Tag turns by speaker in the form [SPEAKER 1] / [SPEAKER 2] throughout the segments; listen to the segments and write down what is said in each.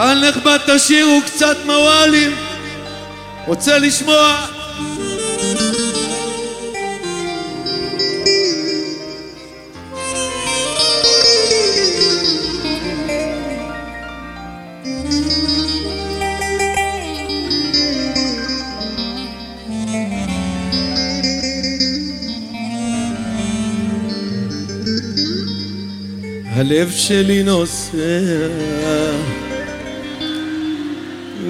[SPEAKER 1] קהל נכבד תשאירו קצת מוואלים. רוצה לשמוע? הלב שלי נוסע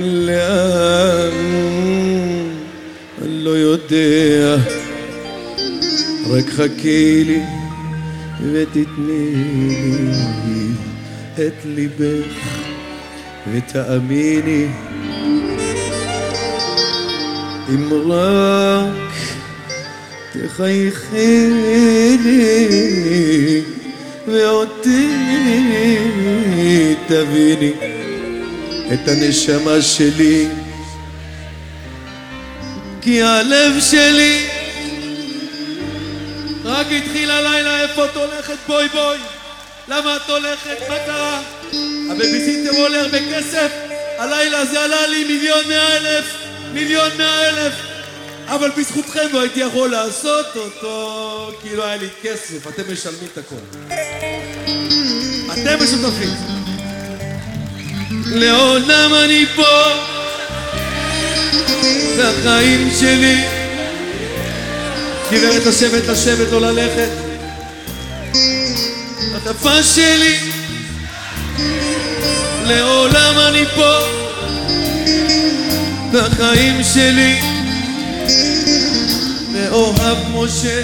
[SPEAKER 1] לאן אני לא יודע. רק חכי לי ותתני לי את ליבך ותאמיני. אם רק תחייכי לי ואותי תביני את הנשמה שלי כי הלב שלי רק התחיל הלילה איפה את הולכת בואי בואי למה את הולכת? מה קרה? הבייביסיטר עולה הרבה כסף? הלילה זה עלה לי מיליון מאה אלף מיליון מאה אלף אבל בזכותכם לא הייתי יכול לעשות אותו כי לא היה לי כסף, אתם משלמים את הכל. אתם משותפים. לעולם אני פה, זה החיים שלי. גברת לשבת, לשבת, לא ללכת. הטפה שלי, לעולם אני פה, זה החיים שלי. מאוהב משה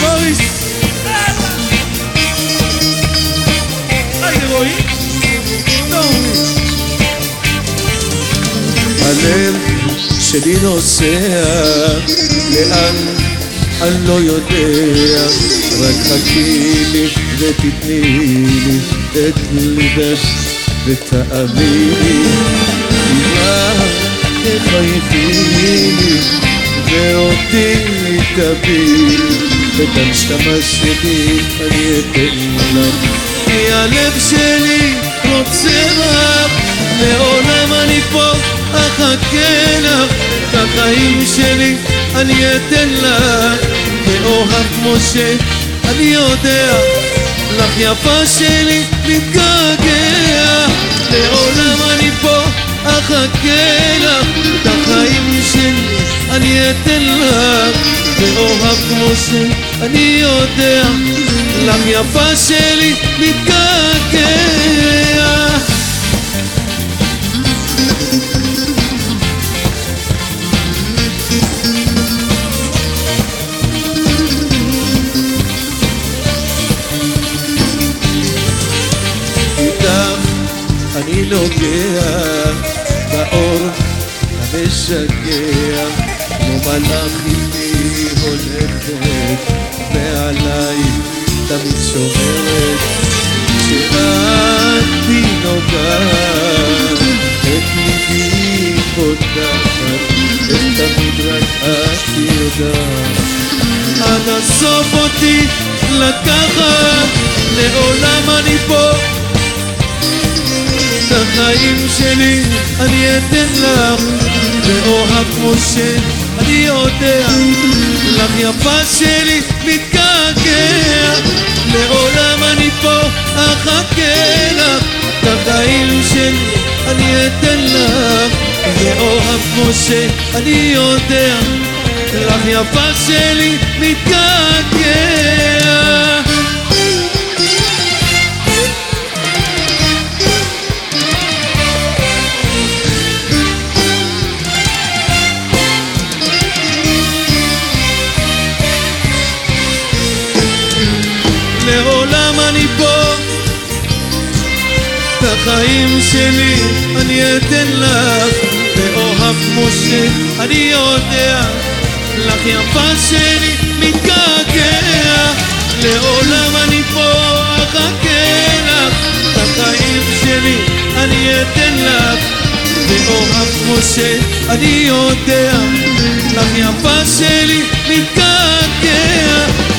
[SPEAKER 1] רועי. הלב שלי נוסע לאן אני לא יודע, רק חכי לי ותתני לי את ליבך ותאמיני רק תחייכי לי ואותי תביאי שלי אני אתן לך כי הלב שלי רוצה רק לעולם אני פה אחכה לך את החיים שלי אני אתן לך. מאוהב משה אני יודע לך יפה שלי מתגעגע. לעולם אני פה אחכה לך את החיים שלי אני אתן לך מאוהב משה אני יודע לך יפה שלי מתגעגע אני נוגע באור המשגע. כמו מלאך פותחת ותמיד רק את יודעת. עד הסוף אותי לקחת לעולם אני פה. את החיים שלי אני אתן לך ואוהב משה אני יודע. לך יפה שלי מתגעגע משה אני יודע לך יפה שלי מתגעגע. לעולם אני פה את החיים שלי אני אתן לך ואוהב משה אני יודע לך יפה שלי מתגעגע לעולם אני פה אחכה לך. את החיים שלי אני אתן לך. לא אף כמו שאני יודע לך יפה שלי מתקעקע